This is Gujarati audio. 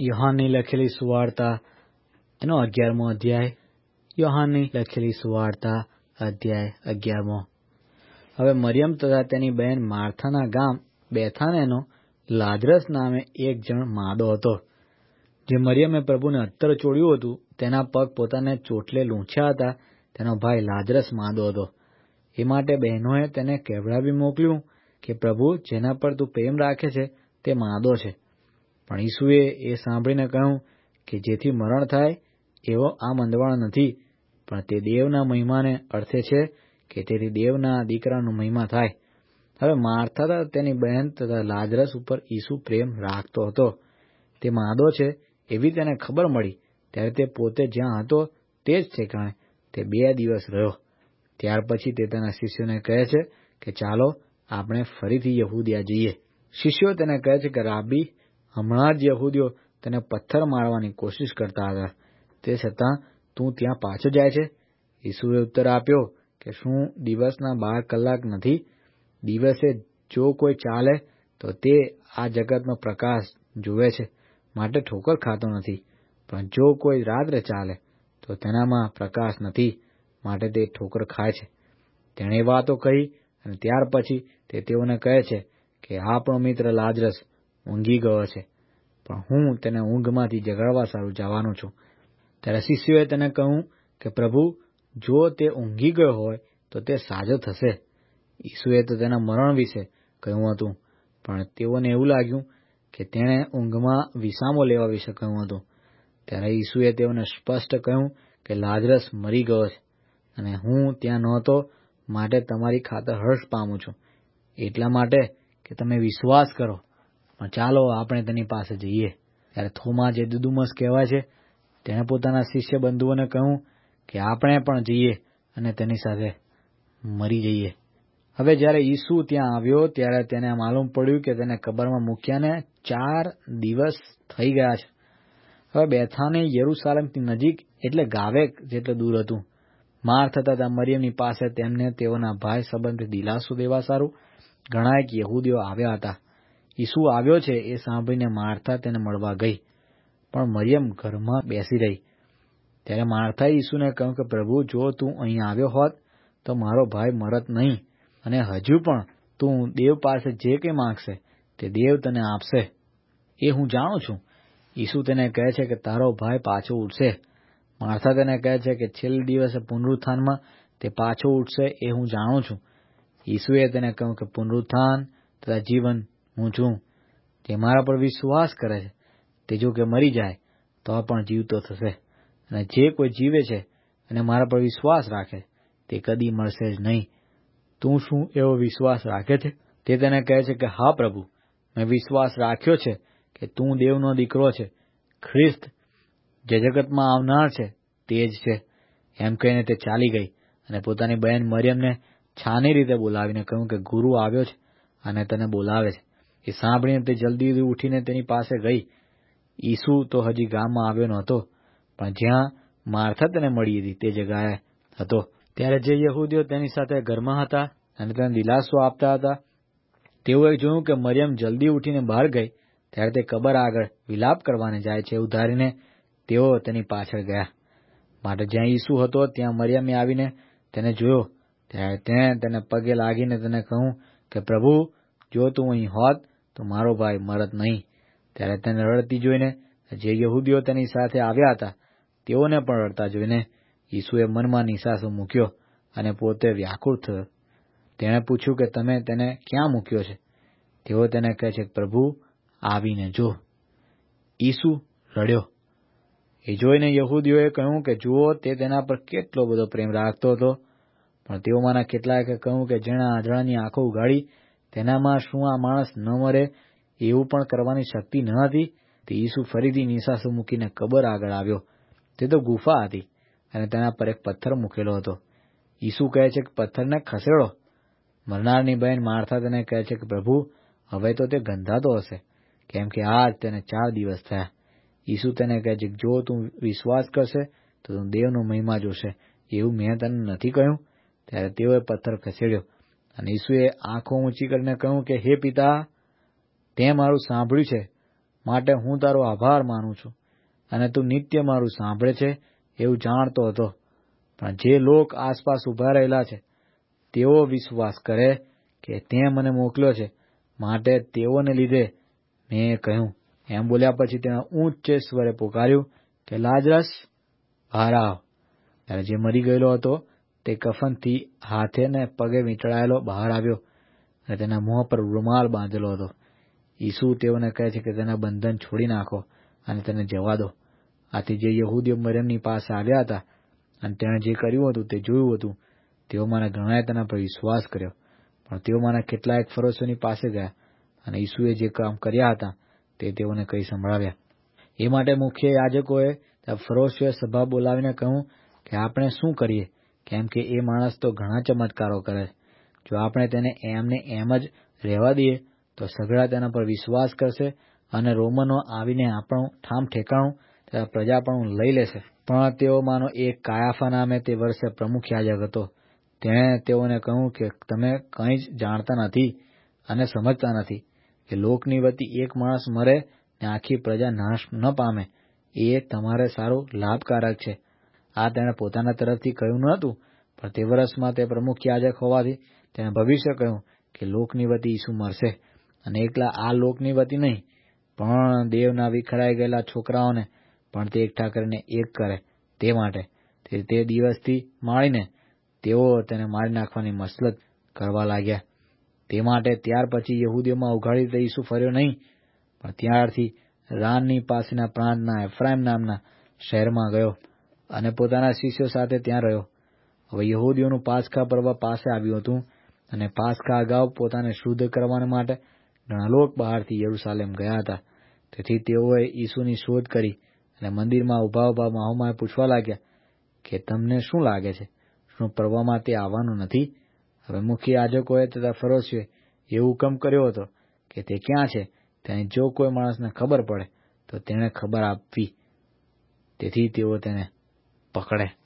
યોહાનની લખેલી સુવાર્તા, એનો અગિયારમો અધ્યાય, યોહાનની લખેલી સુવાર્તા, અધ્યાય અગિયારમો. હવે મરિયમ તથા તેની બહેન માર્થાના ગામ બેથાનેનો લાજરસ નામે એક જણ માદો હતો, જે મરિયમે પ્રભુને અત્તર ચોડ્યું હતું. તેના પગ પોતાને ચોટલે લૂંછ્યા હતા. તેનો ભાઈ લાજરસ માદો હતો. એ માટે બહેનોએ તેને કેવડાવી મોકલ્યું કે, પ્રભુ, જેના પર તું પ્રેમ રાખે છે, તે માદો છે. પણ ઈસુએ એ સાંભળીને કહ્યું કે જેથી મરણ થાય એવો આ મંદવાણ નથી, પણ તે દેવના મહિમાને અર્થે છે કે તેથી દેવના દીકરાનો મહિમા થાય. હવે માર્થા તેની બહેન તથા લાજરસ ઉપર ઈસુ પ્રેમ રાખતો હતો. તે માદો છે, એવી તેને ખબર મળી. ત્યારે તે પોતે જ્યાં હતો તે જ ઠેકાણે તે બે દિવસ રહ્યો. ત્યાર પછી તે તેના શિષ્યોને કહે છે કે ચાલો આપણે ફરીથી યહૂદિયા જઈએ. શિષ્યો તેને કહે છે કે, રાબી હમણાં જ યહૂદીઓ તેને પથ્થર મારવાની કોશિશ કરતા હતા. તે છતાં તું ત્યાં પાછો જાય છે? ઈસુએ ઉત્તર આપ્યો કે શું દિવસના બાર કલાક નથી? દિવસે જો કોઈ ચાલે તો તે આ જગતનો પ્રકાશ જુએ છે. માટે ઠોકર ખાતો નથી. પણ જો કોઈ રાત્રે ચાલે તો તેનામાં પ્રકાશ નથી. માટે તે ઠોકર ખાય છે. તેણે વાતો કહી અને ત્યાર પછી તે તેઓને કહે છે કે આપણો મિત્ર લાજરસ ઊંઘી ગયો છે. પણ હું તેને ઊંઘમાંથી જગાડવા સારું જવાનું છું. ત્યારે શિષ્યોએ તેને કહ્યું કે, પ્રભુ, જો તે ઊંઘી ગયો હોય, તો તે સાજો થશે. ઈસુએ તો તેના મરણ વિશે કહ્યું હતું, પણ તેઓને એવું લાગ્યું કે તેણે ઊંઘમાં વિસામો લેવા વિશે કહ્યું હતું. ત્યારે ઈસુએ તેઓને સ્પષ્ટ કહ્યું કે, લાજરસ મરી ગયો છે અને હું ત્યાં નહોતો, માટે તમારી ખાતર હર્ષ પામું છું. એટલા માટે કે તમે વિશ્વાસ કરો. પણ ચાલો આપણે તેની પાસે જઈએ. ત્યારે થોમા જે દુદુમસ કહેવાય છે, તેણે પોતાના શિષ્ય બંધુઓને કહ્યું કે આપણે પણ જઈએ અને તેની સાથે મરી જઈએ. હવે જ્યારે ઈસુ ત્યાં આવ્યો, ત્યારે તેને માલુમ પડ્યું કે તેને કબરમાં મૂક્યાને ચાર દિવસ થઈ ગયા છે. હવે બેથાને યરૂસાલેમથી નજીક, એટલે ગાવેક જેટલું દૂર હતું. માર થતા હતા મરિયમની પાસે તેમને તેઓના ભાઈ સંબંધી દિલાસો દેવા સારું ઘણા એક યહૂદીઓ આવ્યા હતા. ઈસુ આવ્યો છે એ સાંભળીને માર્થા તેને મળવા ગઈ. પણ મરિયમ ઘરમાં બેસી રહી. ત્યારે માર્થાએ ઈસુને કહ્યું કે, પ્રભુ, જો તું અહીં આવ્યો હોત, તો મારો ભાઈ મરત નહીં. અને હજુ પણ તું દેવ પાસે જે કંઈ માંગશે, તે દેવ તને આપશે. એ હું જાણું છું. ઈસુ તેને કહે છે કે, તારો ભાઈ પાછો ઉઠશે માર્થા તેને કહે છે કે, છેલ્લે દિવસે પુનરુત્થાનમાં તે પાછો ઉઠશે એ હું જાણું છું. ઈસુએ તેને કહ્યું કે, પુનરુત્થાન તથા જીવન હું છું. જે મારા પર વિશ્વાસ કરે છે. તે જો કે મરી જાય, તો પણ જીવતો થશે. અને જે કોઈ જીવે છે અને મારા પર વિશ્વાસ રાખે, તે કદી મળશે જ નહીં. તું શું એવો વિશ્વાસ રાખે છે? તે તેને કહે છે કે, હા, પ્રભુ, મેં વિશ્વાસ રાખ્યો છે કે તું દેવનો દીકરો છે. ખ્રિસ્ત જે જગતમાં આવનાર છે, તે જ છે. એમ કહીને તે ચાલી ગઈ અને પોતાની બહેન મરિયમને છાની રીતે બોલાવીને કહ્યું કે, ગુરુ આવ્યો છે અને તને બોલાવે છે. એ સાંભળીને તે જલ્દી ઉઠીને તેની પાસે ગઈ. ઈસુ તો હજી ગામમાં આવ્યો નહોતો, પણ જ્યાં માર્થા તેને મળી હતી તે જગાએ હતો. ત્યારે જે યહૂદીઓ તેની સાથે ઘરમાં હતા અને તેને દિલાસો આપતા હતા, તેઓએ જોયું કે મરિયમ જલ્દી ઉઠીને બહાર ગઈ, ત્યારે તે કબર આગળ વિલાપ કરવાને જાય છે એવું ધારીને તેઓ તેની પાછળ ગયા. માટે જ્યાં ઈસુ હતો, ત્યાં મરિયમે આવીને તેને જોયો. ત્યારે તેને પગે લાગીને તેને કહ્યું કે, પ્રભુ, જો તું અહીં હોત તો મારો ભાઈ મરત નહીં. ત્યારે તેને રડતી જોઈને જે યહૂદીઓ તેની સાથે આવ્યા હતા, તેઓને પણ રડતા જોઈને ઈસુએ મનમાં નિશાસો મૂક્યો અને પોતે વ્યાકુળ થયો. તેણે પૂછ્યું કે તમે તેને ક્યાં મૂક્યો છે? તેઓ તેને કહે છે, પ્રભુ, આવીને જો. ઈસુ રડ્યો. એ જોઈને યહૂદીઓએ કહ્યું કે, જુઓ, તે તેના પર કેટલો બધો પ્રેમ રાખતો હતો. પણ તેઓમાંના કેટલાકે કહ્યું કે, જેણે આંધળાની આંખો ઉગાડી તેનામાં શું આ માણસ ન મરે એવું પણ કરવાની શક્તિ ન હતી, તે ઈસુ ફરીથી નિશાસો મૂકીને કબર આગળ આવ્યો. તે તો ગુફા હતી અને તેના પર એક પથ્થર મૂકેલો હતો. ઈસુ કહે છે કે પથ્થરને ખસેડો. મરનારની બહેન માર્થા તેને કહે છે કે, પ્રભુ, હવે તો તે ગંધાતો હશે, કેમ કે આજ તેને ચાર દિવસ થયા. ઈસુ તેને કહે છે જો તું વિશ્વાસ કરશે, તો તું દેવનો મહિમા જોશે. એવું મેં તને નથી કહ્યું, ત્યારે તેઓએ પથ્થર ખસેડ્યો. અને ઈસુએ આંખો ઊંચી કરીને કહ્યું કે, હે પિતા, તે મારું સાંભળ્યું છે. માટે હું તારો આભાર માનું છું. અને તું નિત્ય મારું સાંભળે છે એવું જાણતો હતો. પણ જે લોક આસપાસ ઊભા રહેલા છે, તેઓ વિશ્વાસ કરે કે તે મને મોકલ્યો છે. માટે તેઓને લીધે મેં કહ્યું. એમ બોલ્યા પછી તેણે ઊંચે સ્વરે પોકાર્યું કે, લાજરસ, બહાર આવ. ત્યારે જે મરી ગયેલો હતો તે કફનથી હાથે ને પગે વીંટળાયેલો બહાર આવ્યો અને તેના મોં પર રૂમાલ બાંધેલો હતો. ઈસુ તેઓને કહે છે કે તેના બંધન છોડી નાખો અને તેને જવા દો. આથી જે યહૂદીઓ મરિયમની પાસે આવ્યા હતા અને તેણે જે કર્યું હતું તે જોયું હતું તેઓમાંના ઘણાએ તેના પર વિશ્વાસ કર્યો. પણ તેઓમાંના કેટલાક ફરોશોની પાસે ગયા અને ઈસુએ જે કામ કર્યા હતા તે તેઓને કહી સંભળાવ્યા. એ માટે મુખ્ય યાજકોએ ફરોશીઓએ સભા બોલાવીને કહ્યું કે આપણે શું કરીએ? કેમ કે એ માણસ તો ઘણા ચમત્કારો કરે જો આપણે તેને એમને એમ જ રહેવા દઈએ, તો સઘળા તેના પર વિશ્વાસ કરશે અને રોમનો આવીને આપણું ઠામ ઠેકાણું તથા પ્રજાપણું લઈ લેશે. પણ તેઓમાંનો એક કાયાફા નામે તે વર્ષે પ્રમુખ યાજક હતો. તેણે તેઓને કહ્યું કે તમે કંઈ જ જાણતા નથી અને સમજતા નથી કે લોકની વતી એક માણસ મરે ને આખી પ્રજા નાશ ન પામે. એ તમારે સારું લાભકારક છે. આ તેણે પોતાના તરફથી કહ્યું ન હતું પણ તે વર્ષમાં તે પ્રમુખ યાજક હોવાથી તેણે ભવિષ્ય કહ્યું કે લોકની વતી ઈસુ મરશે. અને એકલા આ લોકની વતી નહીં, પણ દેવના વિખરાઈ ગયેલા છોકરાઓને પણ તે એકઠા કરીને એક કરે તે માટે. તે દિવસથી માળીને તેઓ તેને મારી નાખવાની મસલત કરવા લાગ્યા. તે માટે ત્યાર પછી યહૂદીઓમાં ઉઘાડી રીતે ઈસુ ફર્યો નહીં, પણ ત્યારથી રાનની પાસેના પ્રાંતના એફ્રાઇમ નામના શહેરમાં ગયો. અને પોતાના શિષ્યો સાથે ત્યાં રહ્યો. હવે યહૂદીઓનું પાસખા પર્વ પાસે આવ્યું હતું અને પાસખા અગાઉ પોતાને શુદ્ધ કરવા માટે ઘણા લોક બહારથી યરૂસાલેમ ગયા હતા. તેથી તેઓએ ઈસુની શોધ કરી અને મંદિરમાં ઊભા ઊભા માહોમાએ પૂછવા લાગ્યા કે તમને શું લાગે છે? શું પર્વમાં તે આવવાનું નથી? હવે મુખ્ય યાજકોએ તથા ફરોશીએ એ હુકમ કર્યો હતો કે તે ક્યાં છે? તેની જો કોઈ માણસને ખબર પડે તો તેણે ખબર આપવી. તેથી તેઓ તેને પકડે.